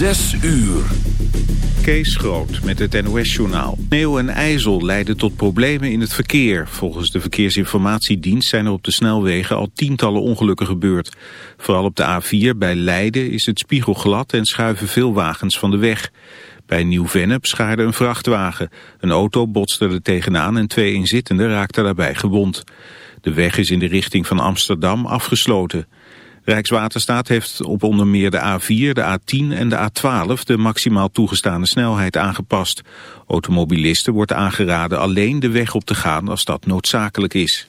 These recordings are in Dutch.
Zes uur. Kees Groot met het NOS-journaal. Sneeuw en ijzel leiden tot problemen in het verkeer. Volgens de Verkeersinformatiedienst zijn er op de snelwegen al tientallen ongelukken gebeurd. Vooral op de A4 bij Leiden is het spiegelglad en schuiven veel wagens van de weg. Bij Nieuw-Vennep schaarde een vrachtwagen. Een auto botste er tegenaan en twee inzittenden raakten daarbij gewond. De weg is in de richting van Amsterdam afgesloten. Rijkswaterstaat heeft op onder meer de A4, de A10 en de A12 de maximaal toegestane snelheid aangepast. Automobilisten wordt aangeraden alleen de weg op te gaan als dat noodzakelijk is.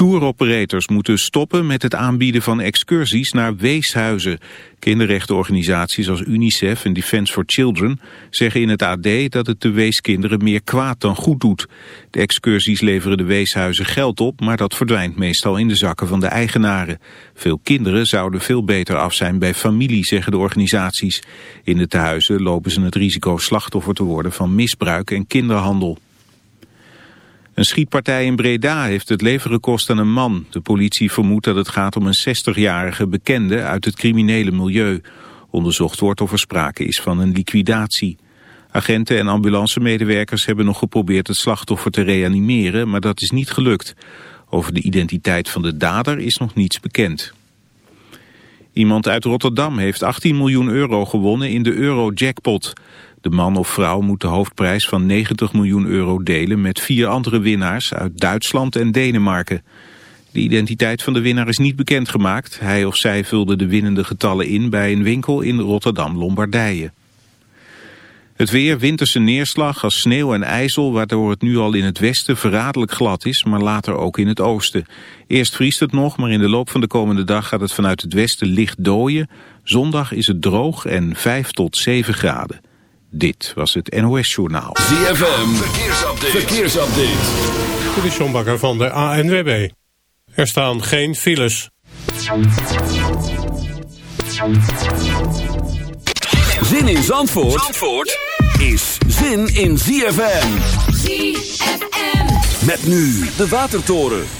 Touroperators moeten stoppen met het aanbieden van excursies naar weeshuizen. Kinderrechtenorganisaties als UNICEF en Defence for Children zeggen in het AD dat het de weeskinderen meer kwaad dan goed doet. De excursies leveren de weeshuizen geld op, maar dat verdwijnt meestal in de zakken van de eigenaren. Veel kinderen zouden veel beter af zijn bij familie, zeggen de organisaties. In de tehuizen lopen ze het risico slachtoffer te worden van misbruik en kinderhandel. Een schietpartij in Breda heeft het leven gekost aan een man. De politie vermoedt dat het gaat om een 60-jarige bekende uit het criminele milieu. Onderzocht wordt of er sprake is van een liquidatie. Agenten en ambulancemedewerkers hebben nog geprobeerd het slachtoffer te reanimeren, maar dat is niet gelukt. Over de identiteit van de dader is nog niets bekend. Iemand uit Rotterdam heeft 18 miljoen euro gewonnen in de Euro-jackpot. De man of vrouw moet de hoofdprijs van 90 miljoen euro delen met vier andere winnaars uit Duitsland en Denemarken. De identiteit van de winnaar is niet bekendgemaakt. Hij of zij vulde de winnende getallen in bij een winkel in Rotterdam-Lombardije. Het weer, winterse neerslag als sneeuw en ijzel... waardoor het nu al in het westen verraderlijk glad is... maar later ook in het oosten. Eerst vriest het nog, maar in de loop van de komende dag... gaat het vanuit het westen licht dooien. Zondag is het droog en 5 tot 7 graden. Dit was het NOS Journaal. ZFM, verkeersupdate. verkeersupdate. Dit is John Bakker van de ANWB. Er staan geen files. Zin in Zandvoort, Zandvoort is zin in ZFM. ZFM. Met nu de Watertoren.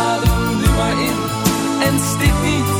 Adem nu maar in en stik niet.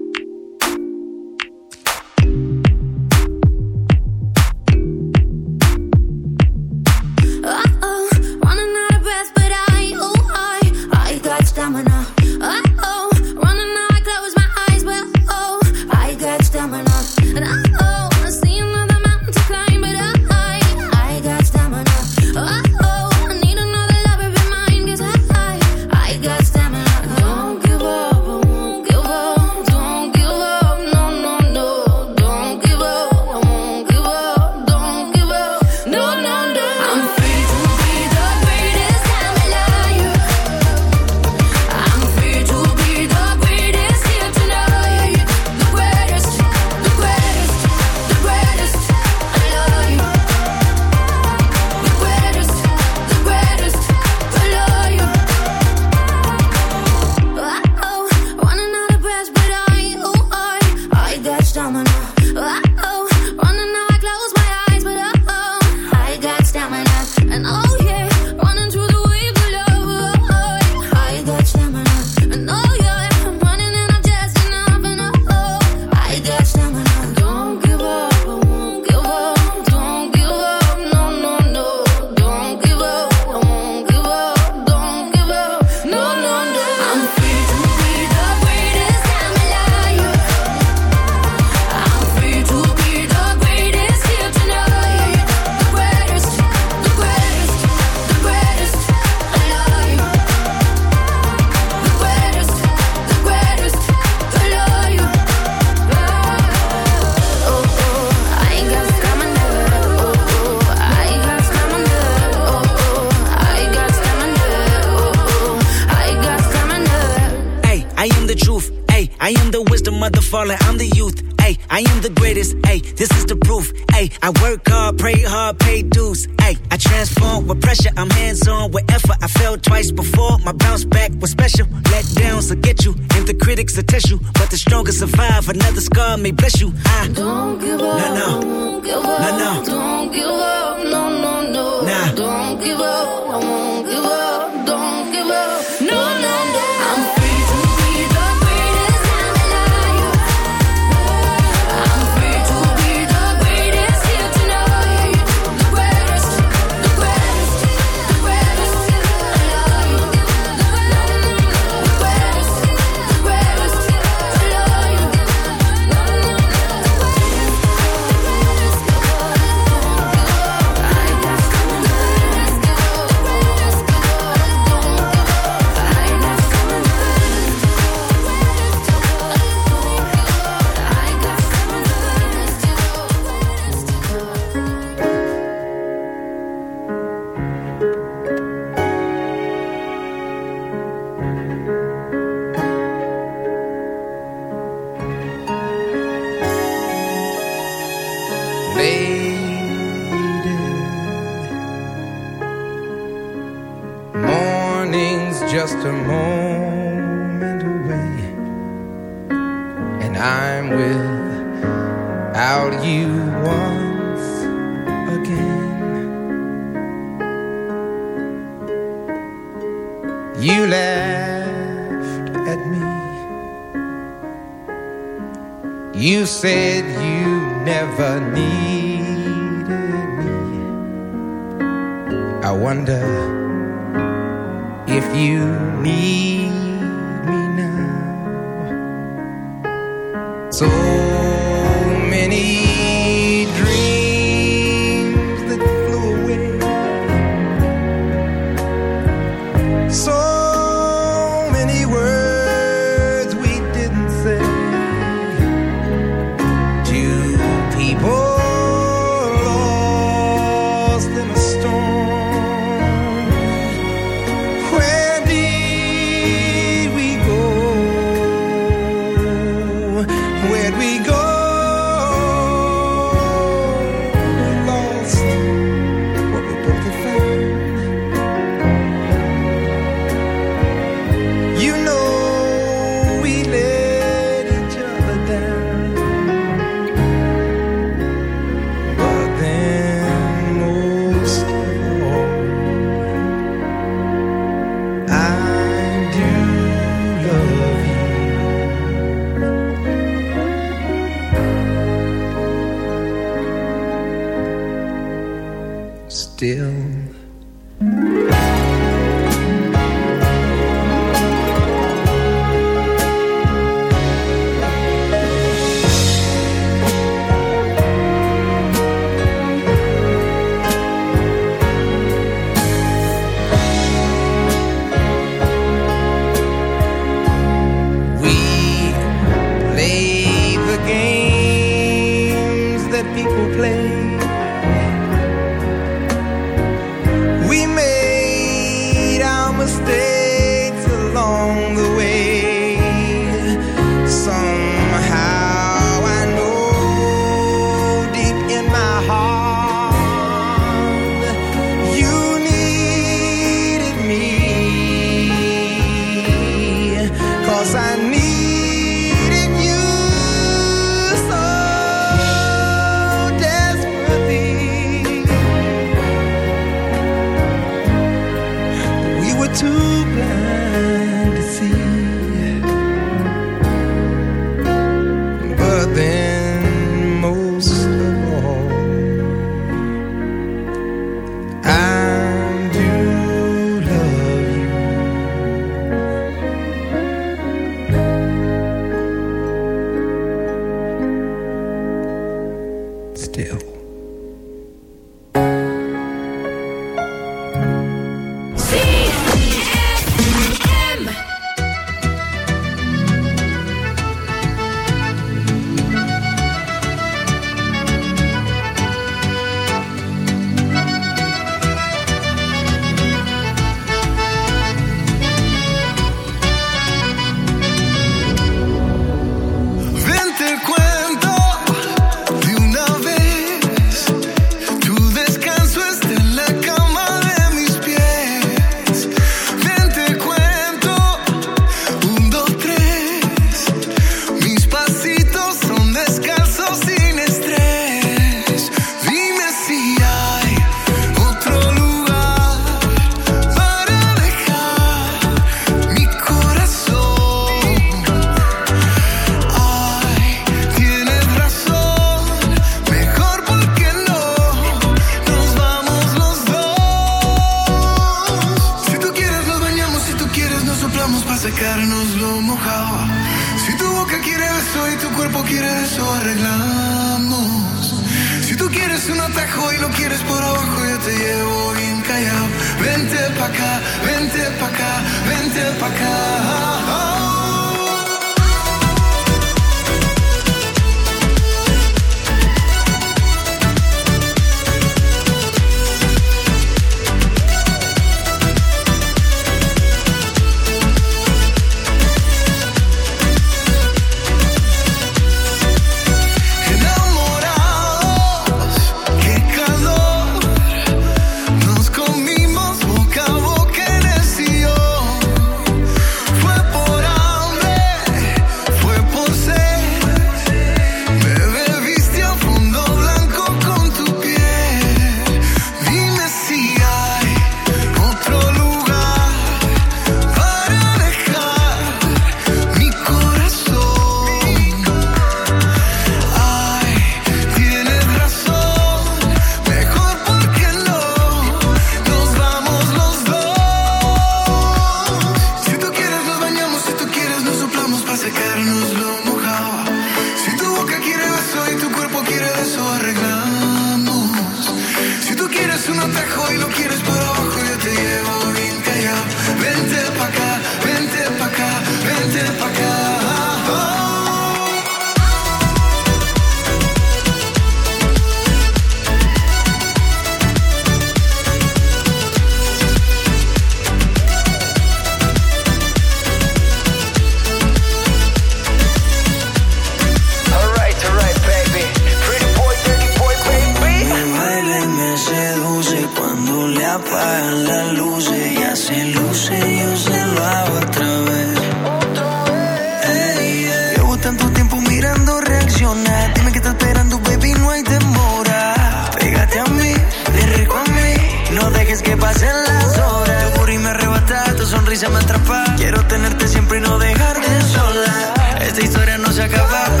love.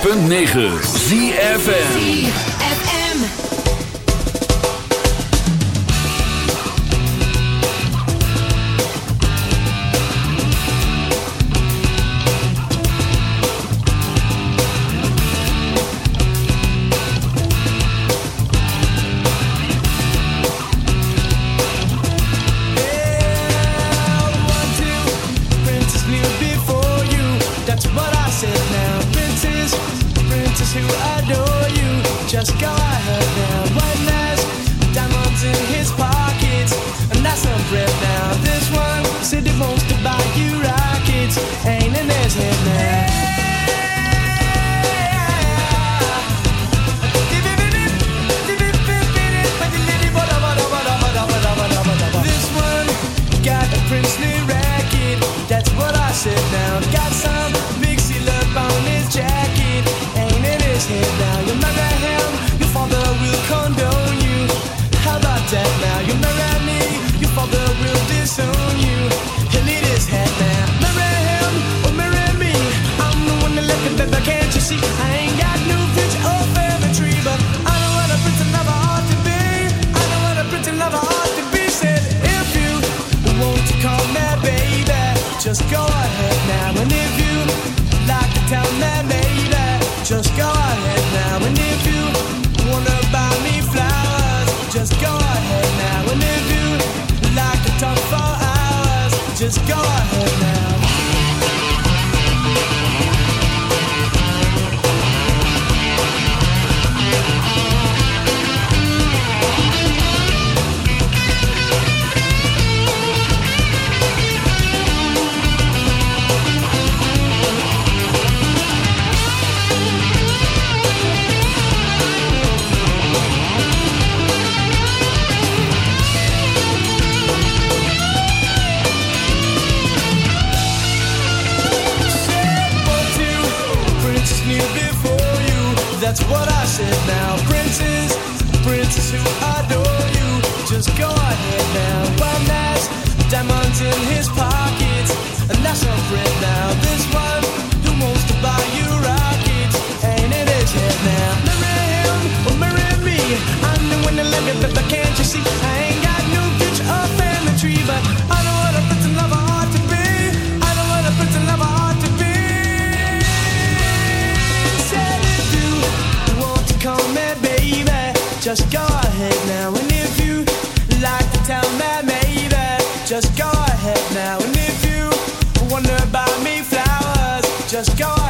106.9 ZFN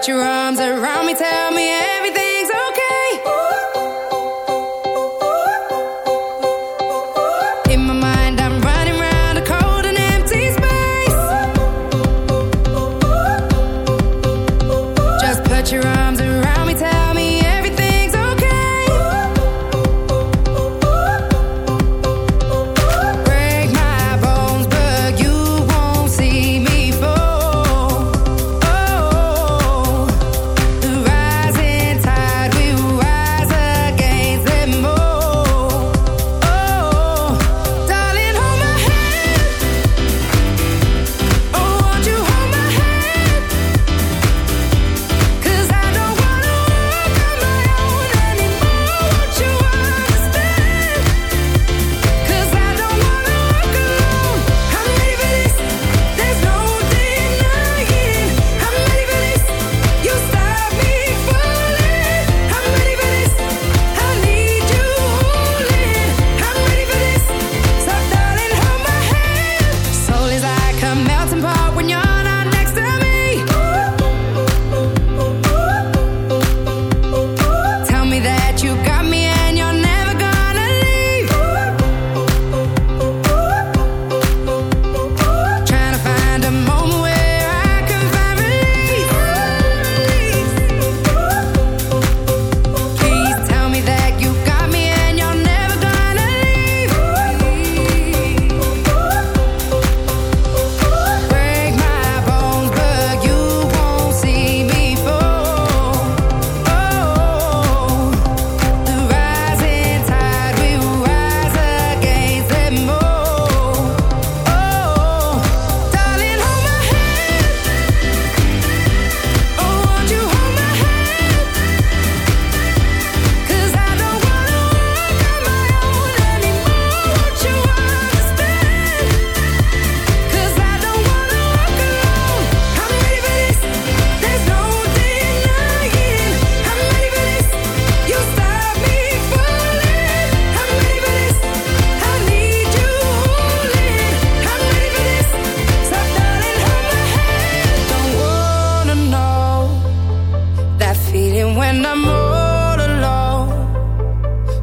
but you're on